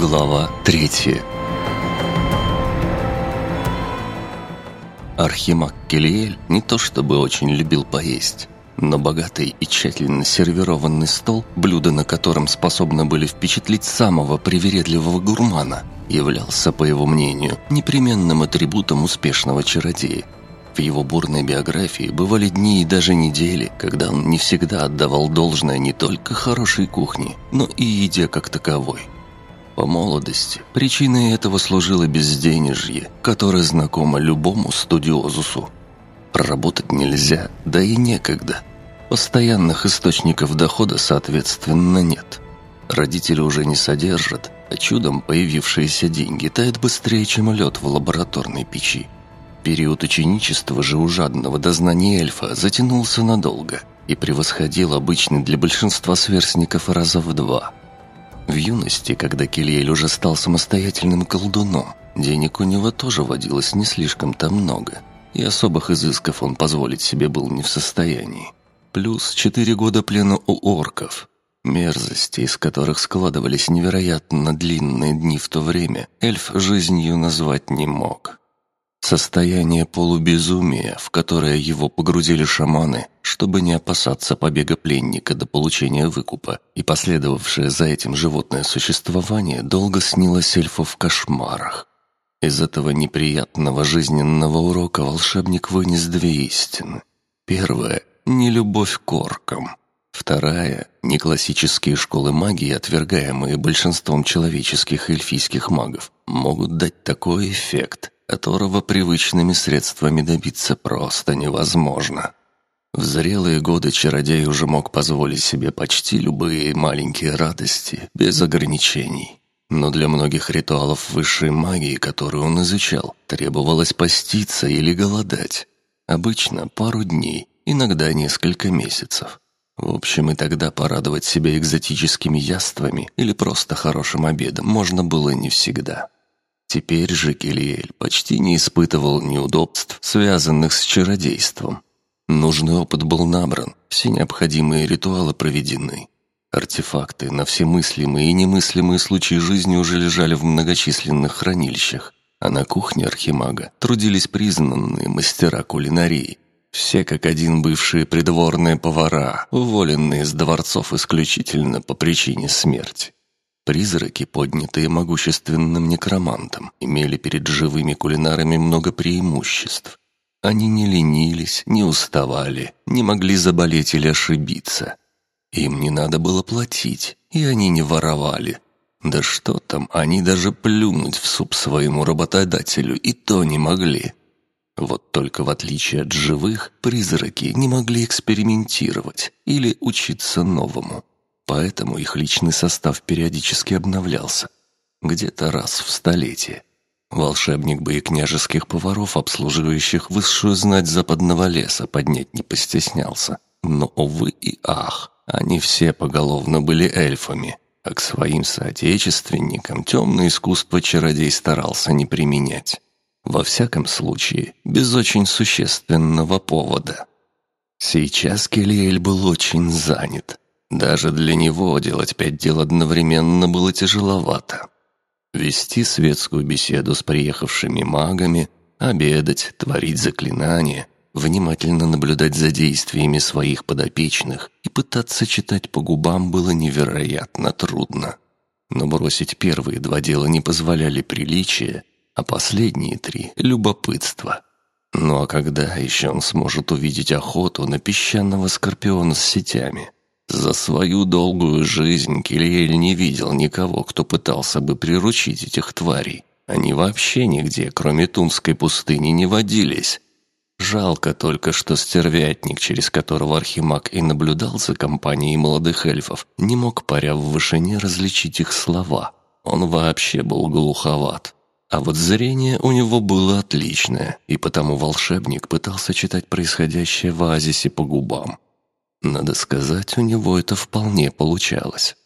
Глава третья Архимаг Келиэль не то чтобы очень любил поесть, но богатый и тщательно сервированный стол, блюда на котором способны были впечатлить самого привередливого гурмана, являлся, по его мнению, непременным атрибутом успешного чародея. В его бурной биографии бывали дни и даже недели, когда он не всегда отдавал должное не только хорошей кухне, но и еде как таковой – по молодости. Причиной этого служило безденежье, которое знакомо любому студиозусу. Проработать нельзя, да и некогда. Постоянных источников дохода, соответственно, нет. Родители уже не содержат, а чудом появившиеся деньги тают быстрее, чем лед в лабораторной печи. Период ученичества же у жадного дознания эльфа затянулся надолго и превосходил обычный для большинства сверстников раза в два – в юности, когда Кильель уже стал самостоятельным колдуном, денег у него тоже водилось не слишком-то много, и особых изысков он позволить себе был не в состоянии. Плюс четыре года плена у орков. Мерзости, из которых складывались невероятно длинные дни в то время, эльф жизнью назвать не мог. Состояние полубезумия, в которое его погрузили шаманы, чтобы не опасаться побега пленника до получения выкупа, и последовавшее за этим животное существование долго снилось эльфу в кошмарах. Из этого неприятного жизненного урока волшебник вынес две истины. Первая – не любовь к оркам. Вторая – не классические школы магии, отвергаемые большинством человеческих и эльфийских магов, могут дать такой эффект – которого привычными средствами добиться просто невозможно. В зрелые годы чародей уже мог позволить себе почти любые маленькие радости, без ограничений. Но для многих ритуалов высшей магии, которые он изучал, требовалось поститься или голодать. Обычно пару дней, иногда несколько месяцев. В общем, и тогда порадовать себя экзотическими яствами или просто хорошим обедом можно было не всегда. Теперь же Келиэль почти не испытывал неудобств, связанных с чародейством. Нужный опыт был набран, все необходимые ритуалы проведены. Артефакты на все мыслимые и немыслимые случаи жизни уже лежали в многочисленных хранилищах, а на кухне Архимага трудились признанные мастера кулинарии. Все как один бывшие придворные повара, уволенные из дворцов исключительно по причине смерти. Призраки, поднятые могущественным некромантом, имели перед живыми кулинарами много преимуществ. Они не ленились, не уставали, не могли заболеть или ошибиться. Им не надо было платить, и они не воровали. Да что там, они даже плюнуть в суп своему работодателю и то не могли. Вот только в отличие от живых, призраки не могли экспериментировать или учиться новому поэтому их личный состав периодически обновлялся. Где-то раз в столетие. Волшебник бы и княжеских поваров, обслуживающих высшую знать западного леса, поднять не постеснялся. Но, увы и ах, они все поголовно были эльфами, а к своим соотечественникам темное искусство чародей старался не применять. Во всяком случае, без очень существенного повода. Сейчас Келиэль был очень занят. Даже для него делать пять дел одновременно было тяжеловато. Вести светскую беседу с приехавшими магами, обедать, творить заклинания, внимательно наблюдать за действиями своих подопечных и пытаться читать по губам было невероятно трудно. Но бросить первые два дела не позволяли приличия, а последние три — любопытство. Ну а когда еще он сможет увидеть охоту на песчаного скорпиона с сетями — за свою долгую жизнь Кильель не видел никого, кто пытался бы приручить этих тварей. Они вообще нигде, кроме Тунской пустыни, не водились. Жалко только, что стервятник, через которого Архимаг и наблюдал за компанией молодых эльфов, не мог, паря в вышине, различить их слова. Он вообще был глуховат. А вот зрение у него было отличное, и потому волшебник пытался читать происходящее в оазисе по губам. Надо сказать, у него это вполне получалось.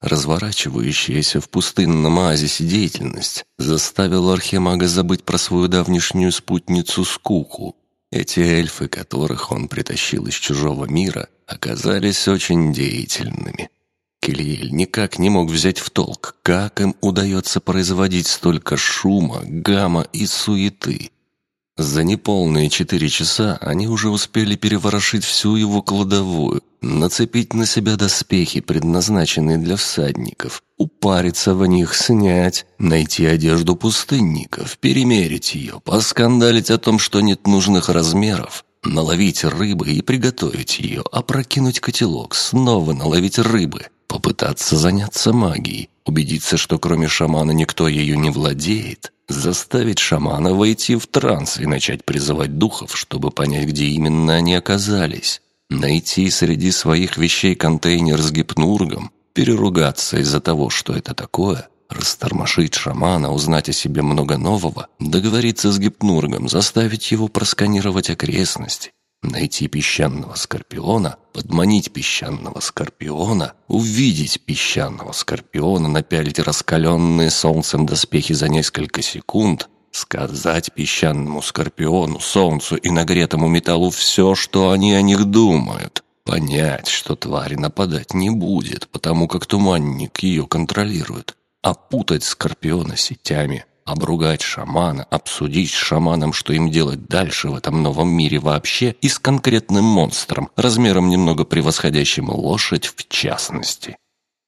Разворачивающаяся в пустынном оазисе деятельность заставила Архимага забыть про свою давнишнюю спутницу Скуку. Эти эльфы, которых он притащил из чужого мира, оказались очень деятельными. Кельель никак не мог взять в толк, как им удается производить столько шума, гамма и суеты. За неполные четыре часа они уже успели переворошить всю его кладовую, нацепить на себя доспехи, предназначенные для всадников, упариться в них, снять, найти одежду пустынников, перемерить ее, поскандалить о том, что нет нужных размеров, наловить рыбы и приготовить ее, опрокинуть котелок, снова наловить рыбы, попытаться заняться магией, убедиться, что кроме шамана никто ее не владеет, заставить шамана войти в транс и начать призывать духов, чтобы понять, где именно они оказались, найти среди своих вещей контейнер с гипнургом, переругаться из-за того, что это такое, растормошить шамана, узнать о себе много нового, договориться с гипнургом, заставить его просканировать окрестности, найти песчаного скорпиона, подманить песчаного скорпиона, увидеть песчаного скорпиона, напялить раскаленные солнцем доспехи за несколько секунд, сказать песчаному скорпиону, солнцу и нагретому металлу все, что они о них думают, понять, что тварь нападать не будет, потому как туманник ее контролирует, опутать скорпиона сетями – обругать шамана, обсудить с шаманом, что им делать дальше в этом новом мире вообще и с конкретным монстром, размером немного превосходящим лошадь в частности.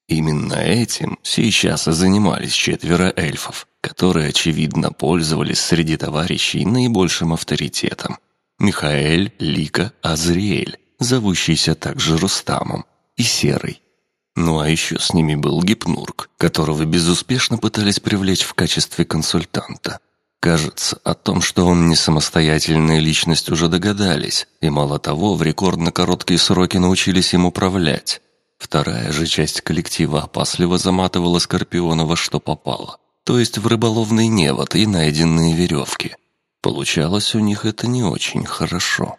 Именно этим сейчас и занимались четверо эльфов, которые, очевидно, пользовались среди товарищей наибольшим авторитетом. Михаэль, Лика, Азриэль, зовущийся также Рустамом, и Серый, ну а еще с ними был Гипнург, которого безуспешно пытались привлечь в качестве консультанта. Кажется, о том, что он не самостоятельная личность, уже догадались, и мало того, в рекордно короткие сроки научились им управлять. Вторая же часть коллектива опасливо заматывала Скорпиона во что попало, то есть в рыболовный невод и найденные веревки. Получалось у них это не очень хорошо.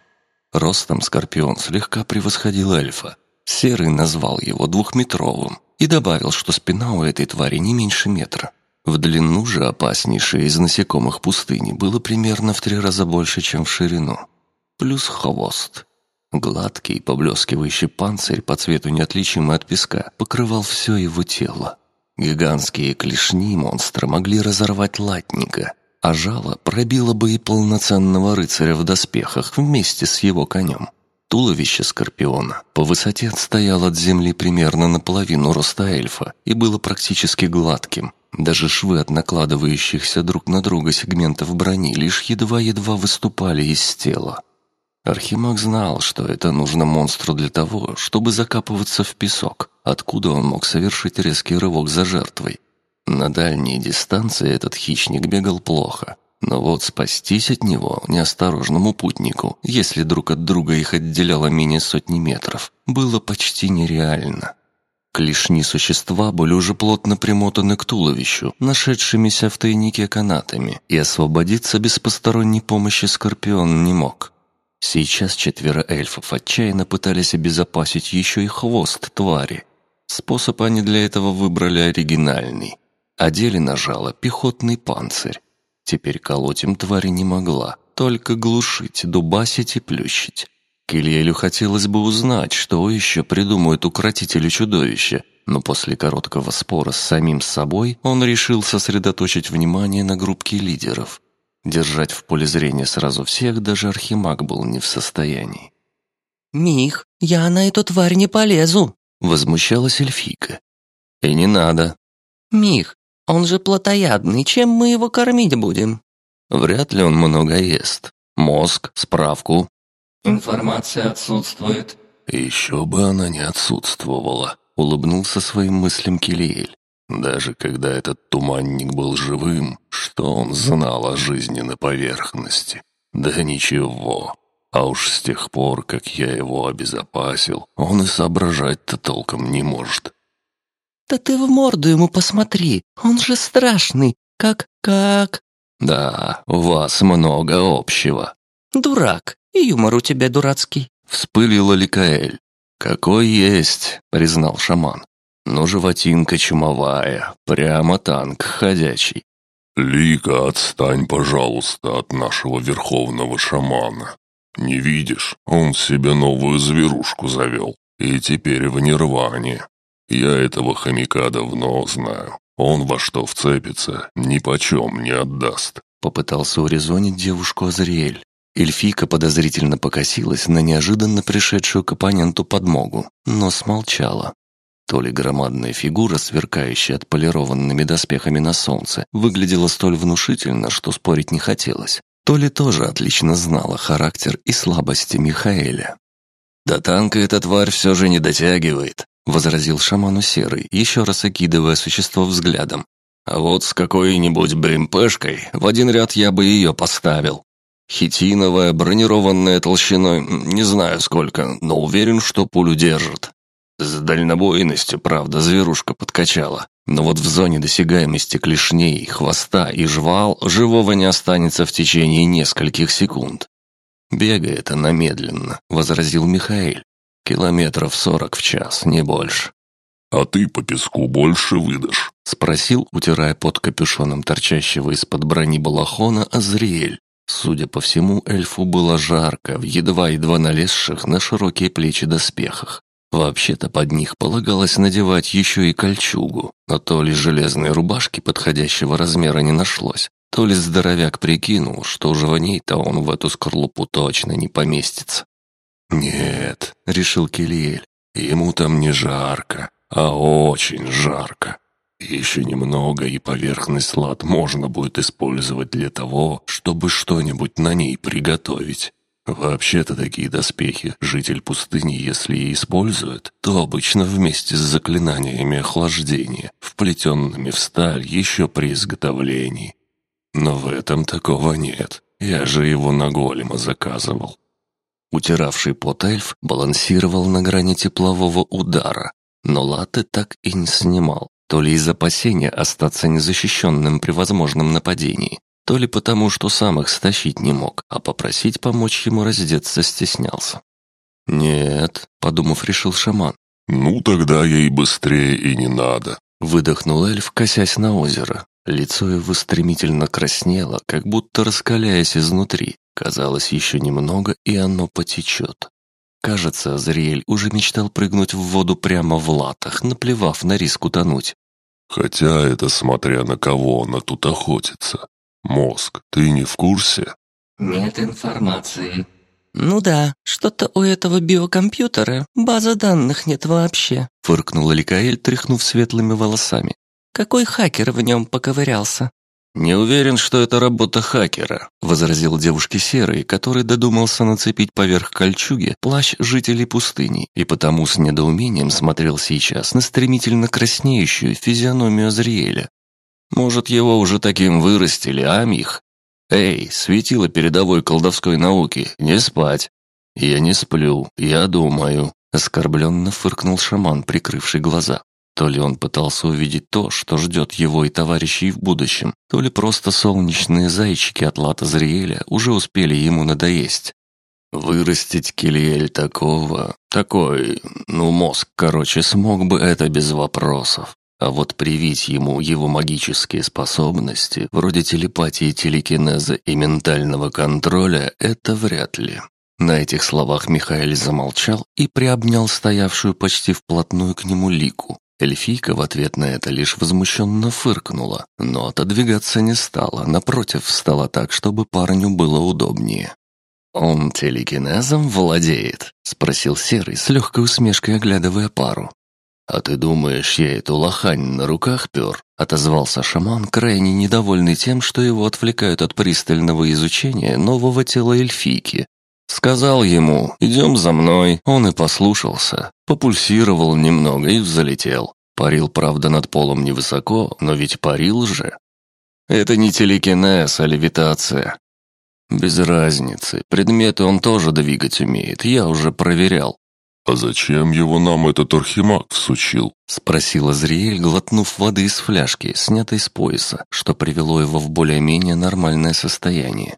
Ростом Скорпион слегка превосходил эльфа, Серый назвал его двухметровым и добавил, что спина у этой твари не меньше метра. В длину же опаснейшее из насекомых пустыни было примерно в три раза больше, чем в ширину. Плюс хвост. Гладкий, поблескивающий панцирь, по цвету неотличимый от песка, покрывал все его тело. Гигантские клешни монстра могли разорвать латника, а жало пробило бы и полноценного рыцаря в доспехах вместе с его конем. Туловище скорпиона по высоте отстояло от земли примерно наполовину роста эльфа и было практически гладким. Даже швы от накладывающихся друг на друга сегментов брони лишь едва-едва выступали из тела. Архимаг знал, что это нужно монстру для того, чтобы закапываться в песок, откуда он мог совершить резкий рывок за жертвой. На дальней дистанции этот хищник бегал плохо, но вот спастись от него неосторожному путнику, если друг от друга их отделяло менее сотни метров, было почти нереально. Клешни существа были уже плотно примотаны к туловищу, нашедшимися в тайнике канатами, и освободиться без посторонней помощи Скорпион не мог. Сейчас четверо эльфов отчаянно пытались обезопасить еще и хвост твари. Способ они для этого выбрали оригинальный. Одели на жало пехотный панцирь, Теперь колоть им твари не могла, только глушить, дубасить и плющить. Кильелю хотелось бы узнать, что еще придумают укротители чудовища, но после короткого спора с самим собой он решил сосредоточить внимание на группке лидеров. Держать в поле зрения сразу всех даже Архимаг был не в состоянии. «Мих, я на эту тварь не полезу!» — возмущалась эльфийка. «И не надо!» «Мих, он же плотоядный, чем мы его кормить будем?» «Вряд ли он много ест. Мозг, справку». «Информация отсутствует». «Еще бы она не отсутствовала», — улыбнулся своим мыслям Килиэль. «Даже когда этот туманник был живым, что он знал о жизни на поверхности? Да ничего. А уж с тех пор, как я его обезопасил, он и соображать-то толком не может. «Да ты в морду ему посмотри, он же страшный, как... как...» «Да, у вас много общего». «Дурак, и юмор у тебя дурацкий», — вспылила Ликаэль. «Какой есть», — признал шаман. «Ну, животинка чумовая, прямо танк ходячий». «Лика, отстань, пожалуйста, от нашего верховного шамана. Не видишь, он себе новую зверушку завел, и теперь в нирване. Я этого хомяка давно знаю. Он во что вцепится, ни почем не отдаст». Попытался урезонить девушку Азриэль. Эльфийка подозрительно покосилась на неожиданно пришедшую к оппоненту подмогу, но смолчала. То ли громадная фигура, сверкающая отполированными доспехами на солнце, выглядела столь внушительно, что спорить не хотелось, то ли тоже отлично знала характер и слабости Михаэля. «До танка эта тварь все же не дотягивает», — возразил шаману Серый, еще раз окидывая существо взглядом. «А вот с какой-нибудь БМПшкой в один ряд я бы ее поставил. Хитиновая, бронированная толщиной, не знаю сколько, но уверен, что пулю держит. С дальнобойностью, правда, зверушка подкачала. Но вот в зоне досягаемости клешней, хвоста и жвал живого не останется в течение нескольких секунд. «Бегает она медленно», — возразил Михаил. «Километров сорок в час, не больше». «А ты по песку больше выдашь?» — спросил, утирая под капюшоном торчащего из-под брони балахона Азриэль. Судя по всему, эльфу было жарко в едва-едва налезших на широкие плечи доспехах. Вообще-то под них полагалось надевать еще и кольчугу, но то ли железной рубашки подходящего размера не нашлось, то ли здоровяк прикинул, что уже в ней-то он в эту скорлупу точно не поместится. «Нет», — решил Килиэль, — «ему там не жарко, а очень жарко. Еще немного, и поверхность лад можно будет использовать для того, чтобы что-нибудь на ней приготовить. Вообще-то такие доспехи житель пустыни, если и использует, то обычно вместе с заклинаниями охлаждения, вплетенными в сталь еще при изготовлении. Но в этом такого нет. Я же его на голема заказывал. Утиравший пот эльф балансировал на грани теплового удара, но латы так и не снимал, то ли из опасения остаться незащищенным при возможном нападении, то ли потому, что сам их стащить не мог, а попросить помочь ему раздеться стеснялся. «Нет», — подумав, решил шаман. «Ну, тогда ей быстрее и не надо», — выдохнул эльф, косясь на озеро. Лицо его стремительно краснело, как будто раскаляясь изнутри. Казалось, еще немного, и оно потечет. Кажется, Азриэль уже мечтал прыгнуть в воду прямо в латах, наплевав на риск утонуть. «Хотя это смотря на кого она тут охотится. «Мозг, ты не в курсе?» «Нет информации». «Ну да, что-то у этого биокомпьютера базы данных нет вообще», фыркнула Ликаэль, тряхнув светлыми волосами. «Какой хакер в нем поковырялся?» «Не уверен, что это работа хакера», — возразил девушке Серый, который додумался нацепить поверх кольчуги плащ жителей пустыни, и потому с недоумением смотрел сейчас на стремительно краснеющую физиономию Азриэля. Может, его уже таким вырастили, а, Мих? Эй, светило передовой колдовской науки, не спать. Я не сплю, я думаю. Оскорбленно фыркнул шаман, прикрывший глаза. То ли он пытался увидеть то, что ждет его и товарищей в будущем, то ли просто солнечные зайчики от лата Зриэля уже успели ему надоесть. Вырастить Килиэль такого, такой, ну мозг, короче, смог бы это без вопросов. А вот привить ему его магические способности, вроде телепатии, телекинеза и ментального контроля, это вряд ли. На этих словах Михаил замолчал и приобнял стоявшую почти вплотную к нему лику. Эльфийка в ответ на это лишь возмущенно фыркнула, но отодвигаться не стала, напротив, встала так, чтобы парню было удобнее. «Он телекинезом владеет?» — спросил Серый с легкой усмешкой, оглядывая пару. «А ты думаешь, я эту лохань на руках пер?» — отозвался шаман, крайне недовольный тем, что его отвлекают от пристального изучения нового тела эльфийки. Сказал ему «идем за мной», он и послушался, попульсировал немного и взлетел. Парил, правда, над полом невысоко, но ведь парил же. Это не телекинез, а левитация. Без разницы, предметы он тоже двигать умеет, я уже проверял. «А зачем его нам этот архимаг всучил?» — спросила Зриэль, глотнув воды из фляжки, снятой с пояса, что привело его в более-менее нормальное состояние.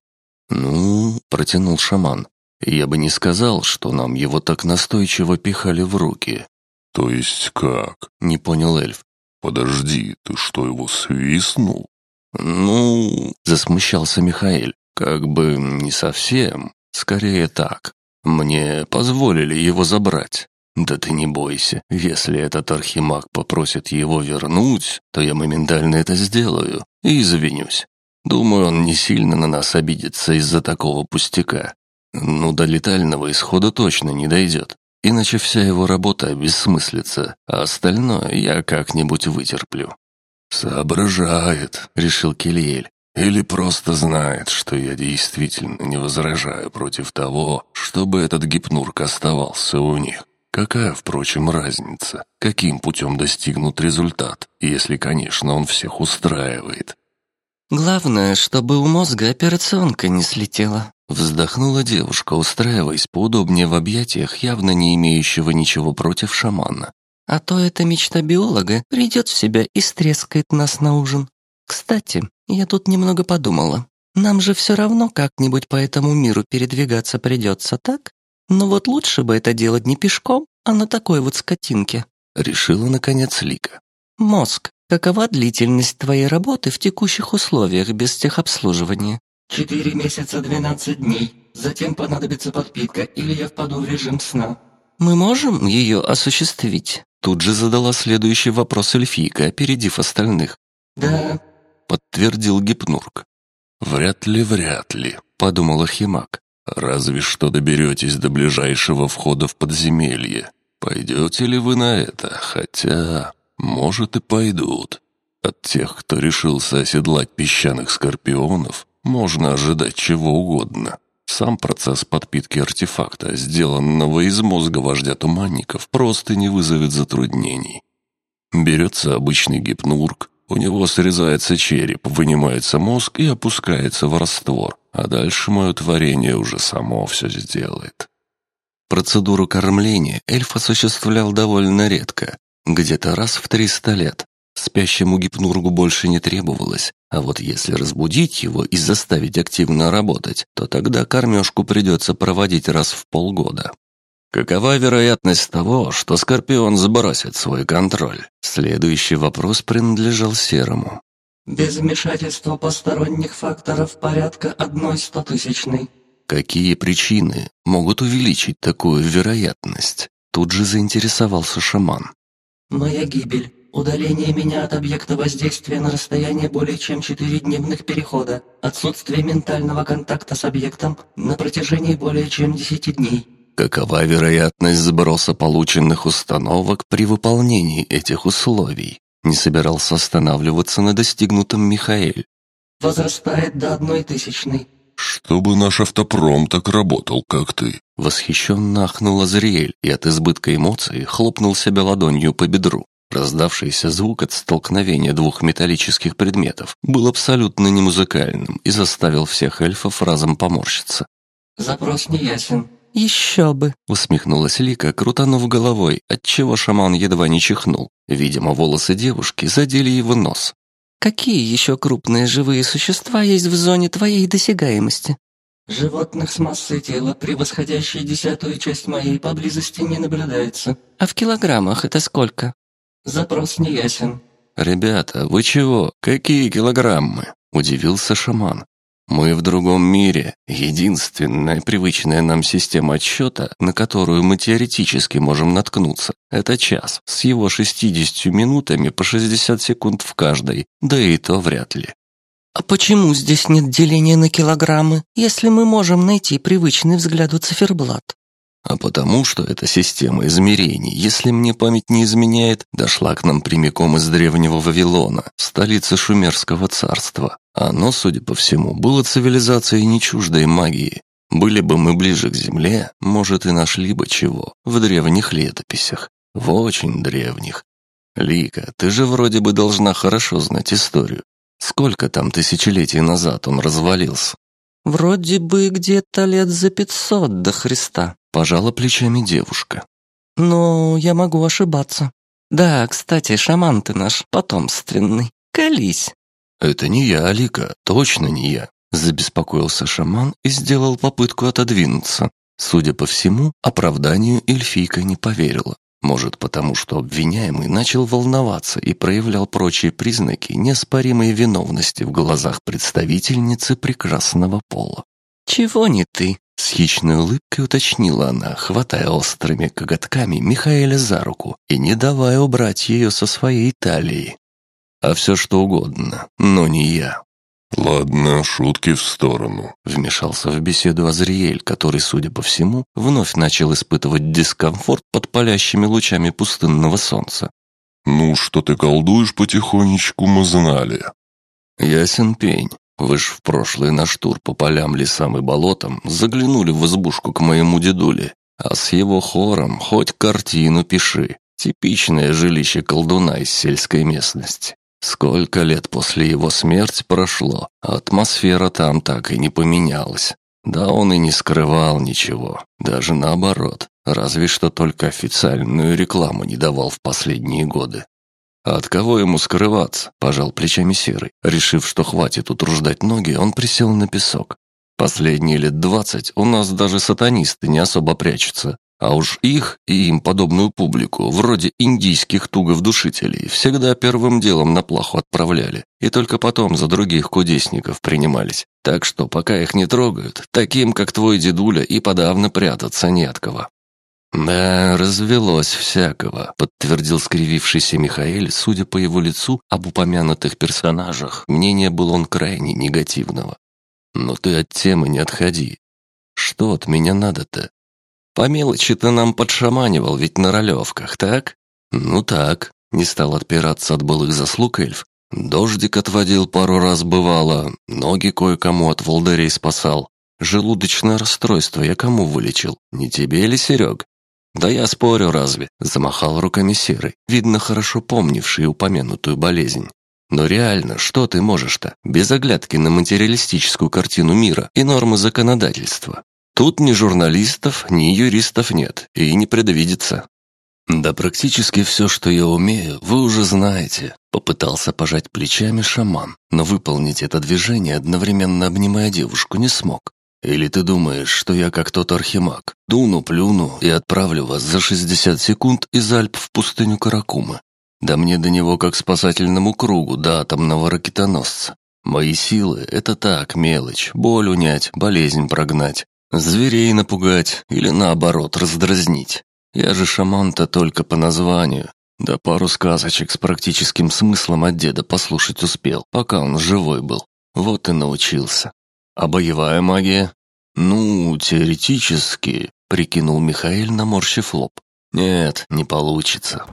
«Ну...» — протянул шаман. «Я бы не сказал, что нам его так настойчиво пихали в руки». «То есть как?» — не понял эльф. «Подожди, ты что, его свистнул?» «Ну...» — засмущался Михаил. «Как бы не совсем. Скорее так. Мне позволили его забрать. Да ты не бойся, если этот архимаг попросит его вернуть, то я моментально это сделаю и извинюсь. Думаю, он не сильно на нас обидится из-за такого пустяка. Ну, до летального исхода точно не дойдет. Иначе вся его работа бессмыслится, а остальное я как-нибудь вытерплю». «Соображает», — решил Кельель. «Или просто знает, что я действительно не возражаю против того, чтобы этот гипнурк оставался у них. Какая, впрочем, разница, каким путем достигнут результат, если, конечно, он всех устраивает?» «Главное, чтобы у мозга операционка не слетела», Вздохнула девушка, устраиваясь поудобнее в объятиях явно не имеющего ничего против шамана. «А то эта мечта биолога придет в себя и стрескает нас на ужин. Кстати, я тут немного подумала. Нам же все равно как-нибудь по этому миру передвигаться придется, так? Но вот лучше бы это делать не пешком, а на такой вот скотинке». Решила, наконец, Лика. «Мозг, какова длительность твоей работы в текущих условиях без техобслуживания?» Четыре месяца двенадцать дней. Затем понадобится подпитка, или я впаду в режим сна. Мы можем ее осуществить? Тут же задала следующий вопрос эльфийка, опередив остальных. Да, подтвердил Гипнурк. Вряд ли, вряд ли, подумал Архимаг. Разве что доберетесь до ближайшего входа в подземелье. Пойдете ли вы на это? Хотя, может и пойдут. От тех, кто решился оседлать песчаных скорпионов, можно ожидать чего угодно. Сам процесс подпитки артефакта, сделанного из мозга вождя туманников, просто не вызовет затруднений. Берется обычный гипнург, у него срезается череп, вынимается мозг и опускается в раствор, а дальше мое творение уже само все сделает. Процедуру кормления эльф осуществлял довольно редко, где-то раз в 300 лет, Спящему гипнургу больше не требовалось, а вот если разбудить его и заставить активно работать, то тогда кормежку придется проводить раз в полгода. Какова вероятность того, что Скорпион сбросит свой контроль? Следующий вопрос принадлежал Серому. Без вмешательства посторонних факторов порядка одной стотысячной. Какие причины могут увеличить такую вероятность? Тут же заинтересовался шаман. Моя гибель. Удаление меня от объекта воздействия на расстояние более чем четырехдневных перехода. Отсутствие ментального контакта с объектом на протяжении более чем десяти дней. Какова вероятность сброса полученных установок при выполнении этих условий? Не собирался останавливаться на достигнутом Михаэль. Возрастает до одной тысячной. «Чтобы наш автопром так работал, как ты!» Восхищенно ахнул Азриэль и от избытка эмоций хлопнул себя ладонью по бедру. Раздавшийся звук от столкновения двух металлических предметов был абсолютно не музыкальным и заставил всех эльфов разом поморщиться. «Запрос не ясен». «Еще бы!» — усмехнулась Лика, крутанув головой, отчего шаман едва не чихнул. Видимо, волосы девушки задели его нос. «Какие еще крупные живые существа есть в зоне твоей досягаемости?» «Животных с массой тела, превосходящей десятую часть моей, поблизости не наблюдается». «А в килограммах это сколько?» Запрос не ясен. «Ребята, вы чего? Какие килограммы?» – удивился шаман. «Мы в другом мире. Единственная привычная нам система отсчета, на которую мы теоретически можем наткнуться, это час, с его 60 минутами по 60 секунд в каждой, да и то вряд ли». «А почему здесь нет деления на килограммы, если мы можем найти привычный взгляду циферблат?» А потому что эта система измерений, если мне память не изменяет, дошла к нам прямиком из древнего Вавилона, столицы Шумерского царства. Оно, судя по всему, было цивилизацией не чуждой магии. Были бы мы ближе к земле, может, и нашли бы чего в древних летописях, в очень древних. Лика, ты же вроде бы должна хорошо знать историю. Сколько там тысячелетий назад он развалился? Вроде бы где-то лет за пятьсот до Христа. Пожала плечами девушка. «Но я могу ошибаться. Да, кстати, шаман ты наш потомственный. Колись!» «Это не я, Алика, точно не я», — забеспокоился шаман и сделал попытку отодвинуться. Судя по всему, оправданию эльфийка не поверила. Может, потому что обвиняемый начал волноваться и проявлял прочие признаки неоспоримой виновности в глазах представительницы прекрасного пола. «Чего не ты?» С хищной улыбкой уточнила она, хватая острыми коготками Михаэля за руку и не давая убрать ее со своей талии. А все что угодно, но не я. «Ладно, шутки в сторону», — вмешался в беседу Азриэль, который, судя по всему, вновь начал испытывать дискомфорт под палящими лучами пустынного солнца. «Ну, что ты колдуешь потихонечку, мы знали». «Ясен пень. Вы ж в прошлый наш тур по полям, лесам и болотам заглянули в избушку к моему дедуле, а с его хором хоть картину пиши. Типичное жилище колдуна из сельской местности. Сколько лет после его смерти прошло, а атмосфера там так и не поменялась. Да он и не скрывал ничего, даже наоборот, разве что только официальную рекламу не давал в последние годы. А от кого ему скрываться? Пожал плечами Серый. Решив, что хватит утруждать ноги, он присел на песок. Последние лет двадцать у нас даже сатанисты не особо прячутся. А уж их и им подобную публику, вроде индийских тугов-душителей, всегда первым делом на плаху отправляли, и только потом за других кудесников принимались. Так что пока их не трогают, таким, как твой дедуля, и подавно прятаться не от кого. «Да, развелось всякого», — подтвердил скривившийся Михаэль, судя по его лицу, об упомянутых персонажах, мнение было он крайне негативного. «Но ты от темы не отходи. Что от меня надо-то?» По мелочи ты нам подшаманивал ведь на ролевках, так? Ну так, не стал отпираться от былых заслуг эльф. Дождик отводил пару раз бывало, ноги кое-кому от волдырей спасал. Желудочное расстройство я кому вылечил? Не тебе ли, Серег? Да я спорю разве, замахал руками серый, видно хорошо помнивший упомянутую болезнь. Но реально, что ты можешь-то, без оглядки на материалистическую картину мира и нормы законодательства? Тут ни журналистов, ни юристов нет, и не предвидится. Да практически все, что я умею, вы уже знаете. Попытался пожать плечами шаман, но выполнить это движение, одновременно обнимая девушку, не смог. Или ты думаешь, что я как тот архимаг, дуну, плюну и отправлю вас за 60 секунд из Альп в пустыню Каракумы? Да мне до него как спасательному кругу до атомного ракетоносца. Мои силы — это так, мелочь, боль унять, болезнь прогнать, Зверей напугать или наоборот раздразнить. Я же шаман-то только по названию. Да пару сказочек с практическим смыслом от деда послушать успел, пока он живой был. Вот и научился. А боевая магия? Ну, теоретически, прикинул Михаил, наморщив лоб. Нет, не получится.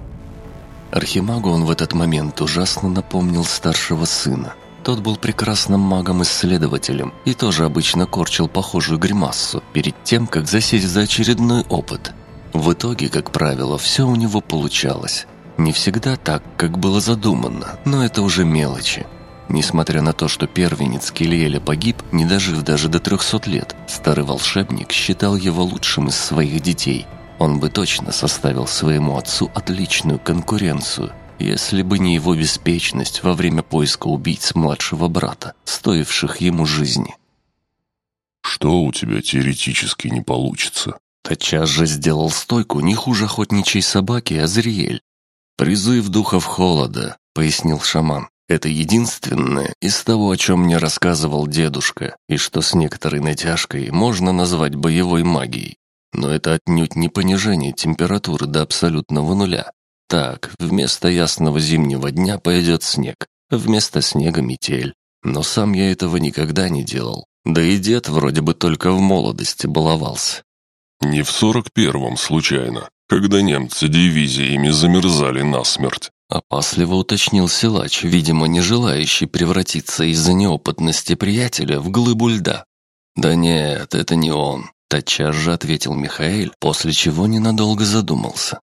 Архимагу он в этот момент ужасно напомнил старшего сына. Тот был прекрасным магом-исследователем и тоже обычно корчил похожую гримассу перед тем, как засесть за очередной опыт. В итоге, как правило, все у него получалось. Не всегда так, как было задумано, но это уже мелочи. Несмотря на то, что первенец Килиэля погиб, не дожив даже до 300 лет, старый волшебник считал его лучшим из своих детей. Он бы точно составил своему отцу отличную конкуренцию – если бы не его беспечность во время поиска убийц младшего брата, стоивших ему жизни. «Что у тебя теоретически не получится?» Тотчас же сделал стойку не хуже охотничьей собаки Азриэль. «Призыв духов холода», — пояснил шаман. «Это единственное из того, о чем мне рассказывал дедушка, и что с некоторой натяжкой можно назвать боевой магией. Но это отнюдь не понижение температуры до абсолютного нуля, так, вместо ясного зимнего дня пойдет снег, вместо снега метель. Но сам я этого никогда не делал. Да и дед вроде бы только в молодости баловался. Не в сорок первом случайно, когда немцы дивизиями замерзали насмерть. Опасливо уточнил силач, видимо, не желающий превратиться из-за неопытности приятеля в глыбу льда. «Да нет, это не он», — тотчас же ответил Михаил, после чего ненадолго задумался.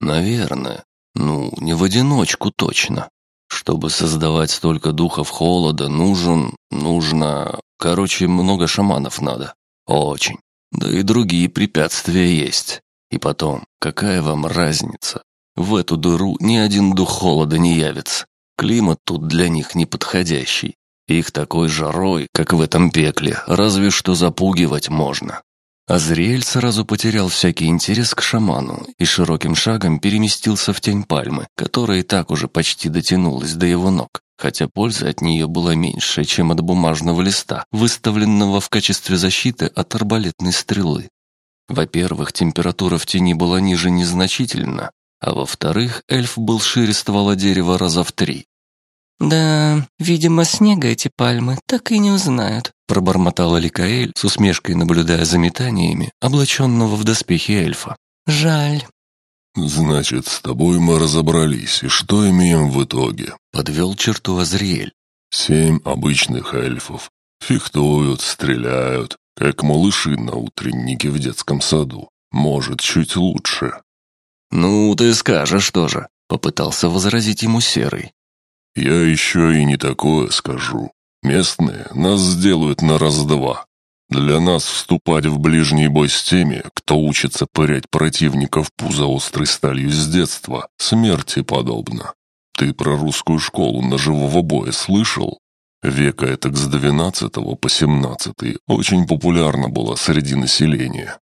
Наверное. Ну, не в одиночку точно. Чтобы создавать столько духов холода, нужен... нужно... Короче, много шаманов надо. Очень. Да и другие препятствия есть. И потом, какая вам разница? В эту дыру ни один дух холода не явится. Климат тут для них неподходящий. Их такой жарой, как в этом пекле, разве что запугивать можно. Азриэль сразу потерял всякий интерес к шаману и широким шагом переместился в тень пальмы, которая и так уже почти дотянулась до его ног, хотя польза от нее была меньше, чем от бумажного листа, выставленного в качестве защиты от арбалетной стрелы. Во-первых, температура в тени была ниже незначительно, а во-вторых, эльф был шире ствола дерева раза в три. «Да, видимо, снега эти пальмы так и не узнают», пробормотала Ликаэль, с усмешкой наблюдая за метаниями, облаченного в доспехи эльфа. «Жаль». «Значит, с тобой мы разобрались, и что имеем в итоге?» Подвел черту Азриэль. «Семь обычных эльфов. Фехтуют, стреляют, как малыши на утреннике в детском саду. Может, чуть лучше». «Ну, ты скажешь тоже», — попытался возразить ему Серый. «Я еще и не такое скажу. Местные нас сделают на раз-два. Для нас вступать в ближний бой с теми, кто учится пырять противников пузо острой сталью с детства, смерти подобно. Ты про русскую школу ножевого боя слышал? Века это с двенадцатого по семнадцатый очень популярна была среди населения.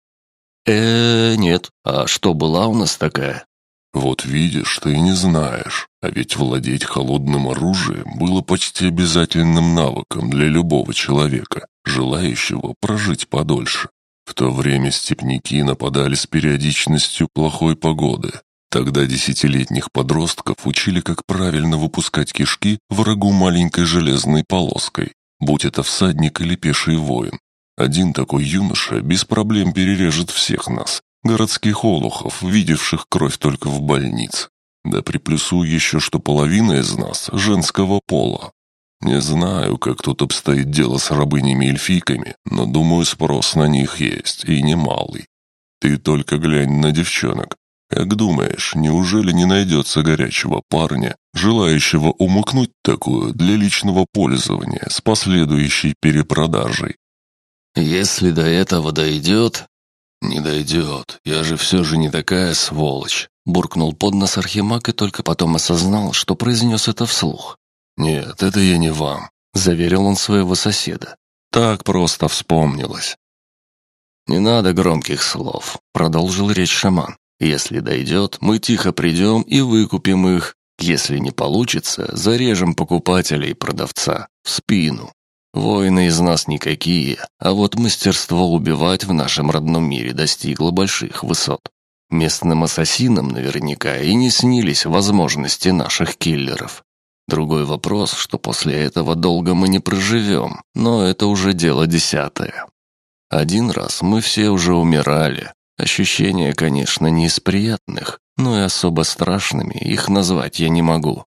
э нет. А что, была у нас такая?» Вот видишь, ты и не знаешь. А ведь владеть холодным оружием было почти обязательным навыком для любого человека, желающего прожить подольше. В то время степняки нападали с периодичностью плохой погоды. Тогда десятилетних подростков учили, как правильно выпускать кишки врагу маленькой железной полоской, будь это всадник или пеший воин. Один такой юноша без проблем перережет всех нас, городских олухов, видевших кровь только в больнице. Да приплюсую еще, что половина из нас женского пола. Не знаю, как тут обстоит дело с рабынями-эльфийками, но думаю, спрос на них есть, и немалый. Ты только глянь на девчонок. Как думаешь, неужели не найдется горячего парня, желающего умыкнуть такую для личного пользования с последующей перепродажей? Если до этого дойдет, «Не дойдет, я же все же не такая сволочь», — буркнул под нос Архимаг и только потом осознал, что произнес это вслух. «Нет, это я не вам», — заверил он своего соседа. «Так просто вспомнилось». «Не надо громких слов», — продолжил речь шаман. «Если дойдет, мы тихо придем и выкупим их. Если не получится, зарежем покупателя и продавца в спину. Воины из нас никакие, а вот мастерство убивать в нашем родном мире достигло больших высот. Местным ассасинам наверняка и не снились возможности наших киллеров. Другой вопрос, что после этого долго мы не проживем, но это уже дело десятое. Один раз мы все уже умирали. Ощущения, конечно, не из приятных, но и особо страшными их назвать я не могу.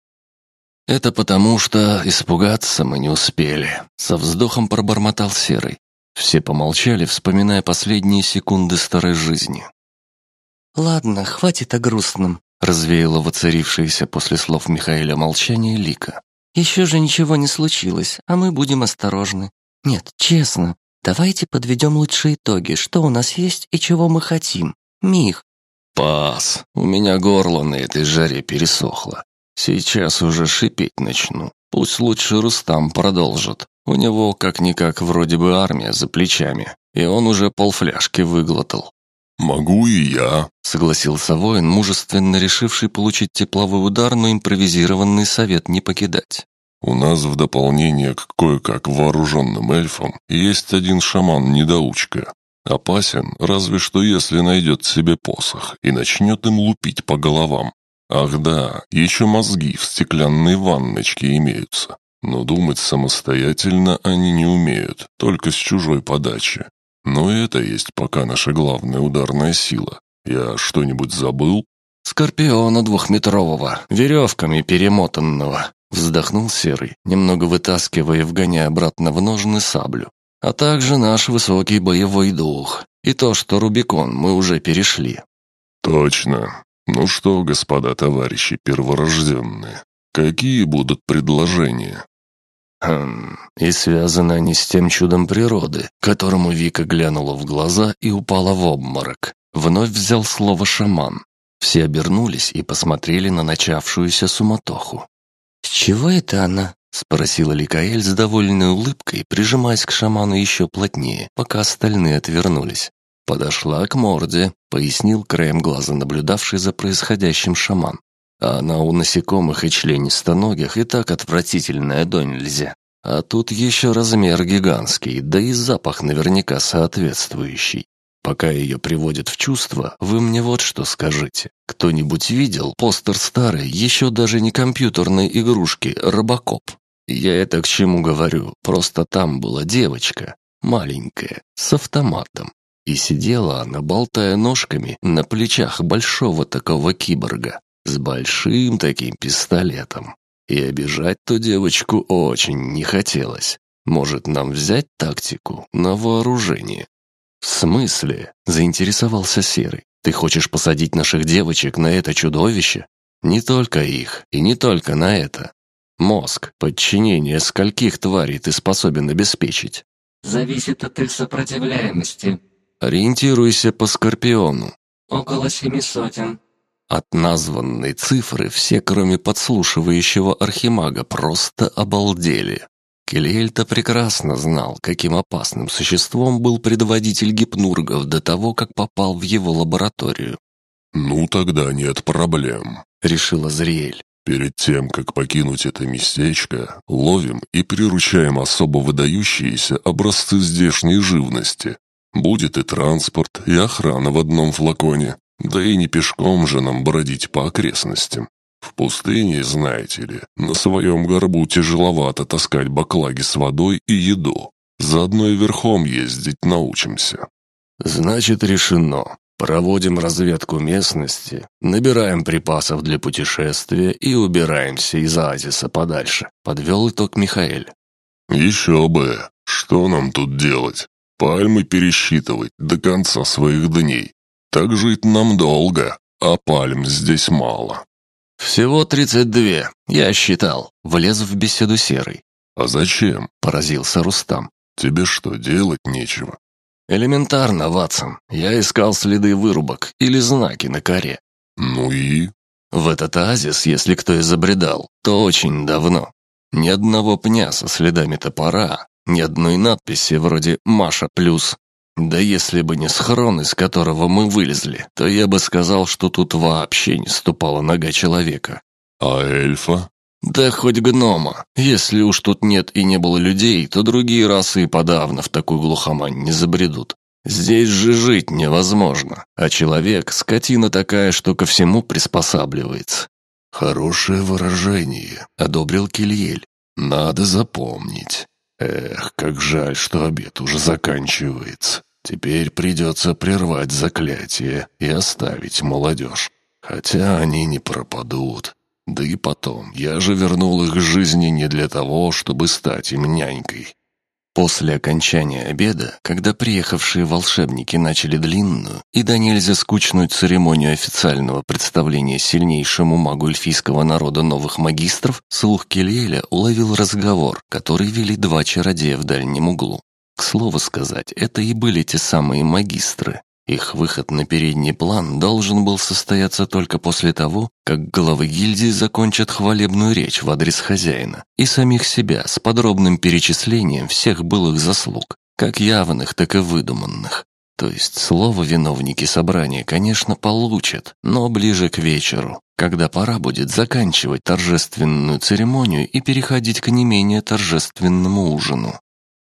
«Это потому, что испугаться мы не успели», — со вздохом пробормотал Серый. Все помолчали, вспоминая последние секунды старой жизни. «Ладно, хватит о грустном», — развеяла воцарившееся после слов Михаила молчание Лика. «Еще же ничего не случилось, а мы будем осторожны. Нет, честно, давайте подведем лучшие итоги, что у нас есть и чего мы хотим. Мих». «Пас, у меня горло на этой жаре пересохло. Сейчас уже шипеть начну. Пусть лучше Рустам продолжит. У него как-никак вроде бы армия за плечами, и он уже полфляжки выглотал. «Могу и я», — согласился воин, мужественно решивший получить тепловой удар, но импровизированный совет не покидать. «У нас в дополнение к кое-как вооруженным эльфам есть один шаман-недоучка. Опасен, разве что если найдет себе посох и начнет им лупить по головам. Ах да, еще мозги в стеклянной ванночке имеются. Но думать самостоятельно они не умеют, только с чужой подачи. Но это есть пока наша главная ударная сила. Я что-нибудь забыл? Скорпиона двухметрового, веревками перемотанного. Вздохнул Серый, немного вытаскивая и вгоняя обратно в ножны саблю. А также наш высокий боевой дух. И то, что Рубикон мы уже перешли. Точно. «Ну что, господа товарищи перворожденные, какие будут предложения?» Хм, и связаны они с тем чудом природы, которому Вика глянула в глаза и упала в обморок. Вновь взял слово шаман. Все обернулись и посмотрели на начавшуюся суматоху. «С чего это она?» — спросила Ликаэль с довольной улыбкой, прижимаясь к шаману еще плотнее, пока остальные отвернулись. Подошла к морде, пояснил краем глаза наблюдавший за происходящим шаман. А она у насекомых и членистоногих и так отвратительная до нельзя. А тут еще размер гигантский, да и запах наверняка соответствующий. Пока ее приводят в чувство, вы мне вот что скажите. Кто-нибудь видел постер старой, еще даже не компьютерной игрушки, Робокоп? Я это к чему говорю? Просто там была девочка, маленькая, с автоматом. И сидела она, болтая ножками, на плечах большого такого киборга, с большим таким пистолетом. И обижать ту девочку очень не хотелось. Может, нам взять тактику на вооружение? «В смысле?» – заинтересовался Серый. «Ты хочешь посадить наших девочек на это чудовище? Не только их, и не только на это. Мозг, подчинение скольких тварей ты способен обеспечить?» «Зависит от их сопротивляемости». «Ориентируйся по Скорпиону». «Около семи сотен». От названной цифры все, кроме подслушивающего архимага, просто обалдели. Келиэль-то прекрасно знал, каким опасным существом был предводитель гипнургов до того, как попал в его лабораторию. «Ну, тогда нет проблем», — решила Зриэль. «Перед тем, как покинуть это местечко, ловим и приручаем особо выдающиеся образцы здешней живности. Будет и транспорт, и охрана в одном флаконе, да и не пешком же нам бродить по окрестностям. В пустыне, знаете ли, на своем горбу тяжеловато таскать баклаги с водой и еду. Заодно и верхом ездить научимся. Значит, решено. Проводим разведку местности, набираем припасов для путешествия и убираемся из оазиса подальше. Подвел итог Михаэль. Еще бы. Что нам тут делать? Пальмы пересчитывать до конца своих дней. Так жить нам долго, а пальм здесь мало. «Всего тридцать две, я считал», — влез в беседу Серый. «А зачем?» — поразился Рустам. «Тебе что, делать нечего?» «Элементарно, Ватсон. Я искал следы вырубок или знаки на коре». «Ну и?» «В этот оазис, если кто и забредал, то очень давно. Ни одного пня со следами топора, ни одной надписи вроде «Маша плюс», да если бы не схрон, из которого мы вылезли, то я бы сказал, что тут вообще не ступала нога человека. А эльфа? Да хоть гнома. Если уж тут нет и не было людей, то другие расы и подавно в такую глухомань не забредут. Здесь же жить невозможно, а человек — скотина такая, что ко всему приспосабливается. «Хорошее выражение», — одобрил Кильель. «Надо запомнить. Эх, как жаль, что обед уже заканчивается. Теперь придется прервать заклятие и оставить молодежь. Хотя они не пропадут. Да и потом, я же вернул их к жизни не для того, чтобы стать им нянькой. После окончания обеда, когда приехавшие волшебники начали длинную и до нельзя скучную церемонию официального представления сильнейшему магу эльфийского народа новых магистров, слух Кельеля уловил разговор, который вели два чародея в дальнем углу. К слову сказать, это и были те самые магистры. Их выход на передний план должен был состояться только после того, как главы гильдии закончат хвалебную речь в адрес хозяина и самих себя с подробным перечислением всех былых заслуг, как явных, так и выдуманных. То есть слово виновники собрания, конечно, получат, но ближе к вечеру, когда пора будет заканчивать торжественную церемонию и переходить к не менее торжественному ужину.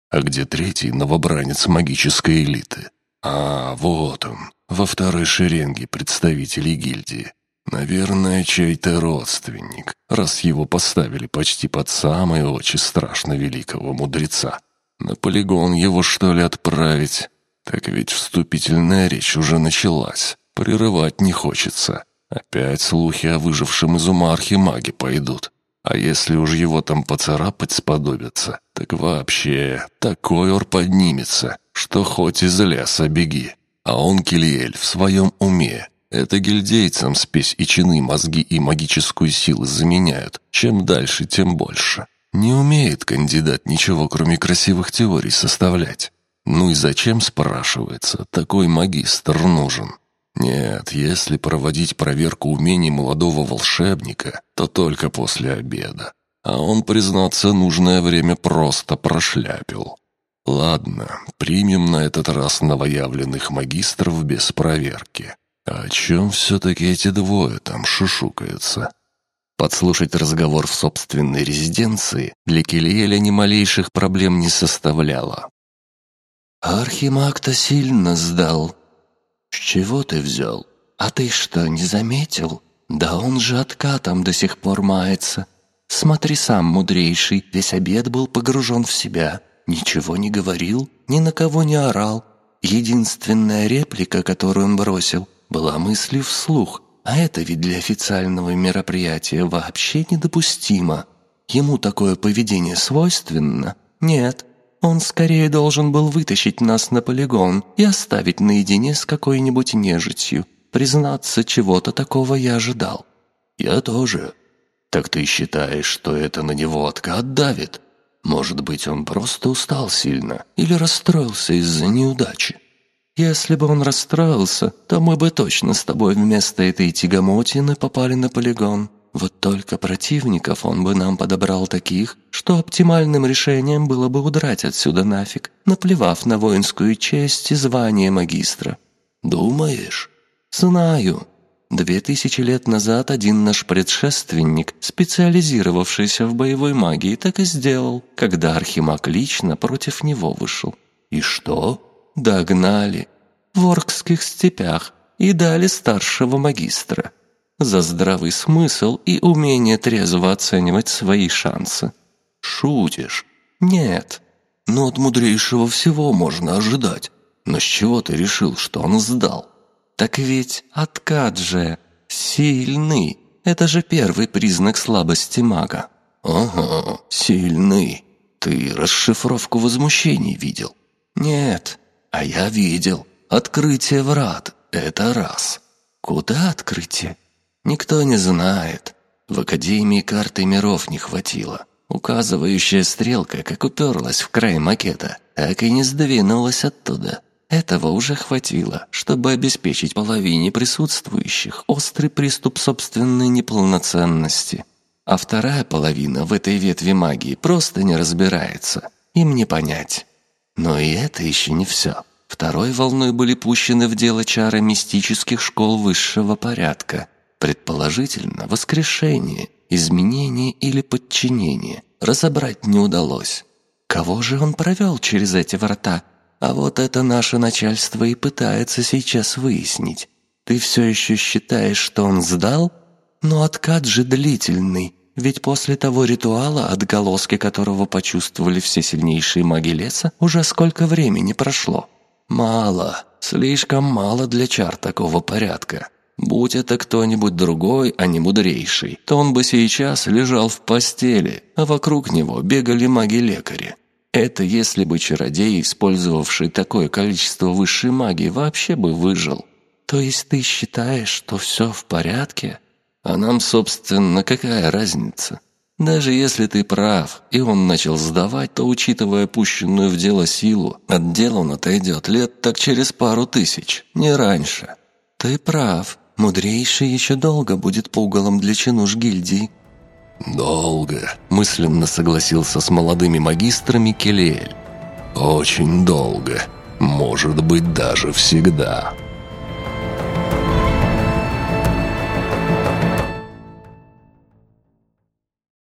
А где третий новобранец магической элиты? А, вот он, во второй шеренге представителей гильдии. Наверное, чей-то родственник, раз его поставили почти под самые очи страшно великого мудреца. На полигон его, что ли, отправить? Так ведь вступительная речь уже началась. Прерывать не хочется. Опять слухи о выжившем из ума архимаге пойдут. А если уж его там поцарапать сподобятся, так вообще такой ор поднимется, что хоть из леса беги. А он, Кильель, в своем уме. Это гильдейцам спесь и чины мозги и магическую силу заменяют. Чем дальше, тем больше. Не умеет кандидат ничего, кроме красивых теорий, составлять. Ну и зачем, спрашивается, такой магистр нужен? Нет, если проводить проверку умений молодого волшебника, то только после обеда. А он, признаться, нужное время просто прошляпил. Ладно, примем на этот раз новоявленных магистров без проверки. О чем все-таки эти двое там шушукаются? Подслушать разговор в собственной резиденции для Килиэля ни малейших проблем не составляло. «Архимаг-то сильно сдал. С чего ты взял? А ты что, не заметил? Да он же откатом до сих пор мается. Смотри сам, мудрейший, весь обед был погружен в себя. Ничего не говорил, ни на кого не орал. Единственная реплика, которую он бросил, была мыслью вслух, а это ведь для официального мероприятия вообще недопустимо. Ему такое поведение свойственно? Нет. Он скорее должен был вытащить нас на полигон и оставить наедине с какой-нибудь нежитью. Признаться, чего-то такого я ожидал. Я тоже. Так ты считаешь, что это на него откат давит? Может быть, он просто устал сильно или расстроился из-за неудачи? Если бы он расстроился, то мы бы точно с тобой вместо этой тягомотины попали на полигон. Вот только противников он бы нам подобрал таких, что оптимальным решением было бы удрать отсюда нафиг, наплевав на воинскую честь и звание магистра. Думаешь? Знаю. Две тысячи лет назад один наш предшественник, специализировавшийся в боевой магии, так и сделал, когда Архимаг лично против него вышел. И что? Догнали. В Оркских степях и дали старшего магистра. За здравый смысл и умение трезво оценивать свои шансы. Шутишь? Нет. Но от мудрейшего всего можно ожидать. Но с чего ты решил, что он сдал? Так ведь откат же сильный. Это же первый признак слабости мага. Ага, сильный. Ты расшифровку возмущений видел? Нет, а я видел. Открытие врат — это раз. Куда открытие? Никто не знает. В Академии карты миров не хватило. Указывающая стрелка, как уперлась в край макета, так и не сдвинулась оттуда. Этого уже хватило, чтобы обеспечить половине присутствующих острый приступ собственной неполноценности. А вторая половина в этой ветви магии просто не разбирается. Им не понять. Но и это еще не все. Второй волной были пущены в дело чары мистических школ высшего порядка. Предположительно, воскрешение, изменение или подчинение. Разобрать не удалось. Кого же он провел через эти врата? А вот это наше начальство и пытается сейчас выяснить. Ты все еще считаешь, что он сдал? Но откат же длительный. Ведь после того ритуала, отголоски которого почувствовали все сильнейшие маги леса, уже сколько времени прошло? Мало, слишком мало для чар такого порядка. Будь это кто-нибудь другой, а не мудрейший, то он бы сейчас лежал в постели, а вокруг него бегали маги-лекари. Это если бы чародей, использовавший такое количество высшей магии, вообще бы выжил. То есть ты считаешь, что все в порядке? А нам, собственно, какая разница? Даже если ты прав, и он начал сдавать, то, учитывая пущенную в дело силу, от дела он отойдет лет так через пару тысяч, не раньше. Ты прав, мудрейший еще долго будет пугалом для чинуш гильдии. «Долго», — мысленно согласился с молодыми магистрами Келиэль. «Очень долго. Может быть, даже всегда».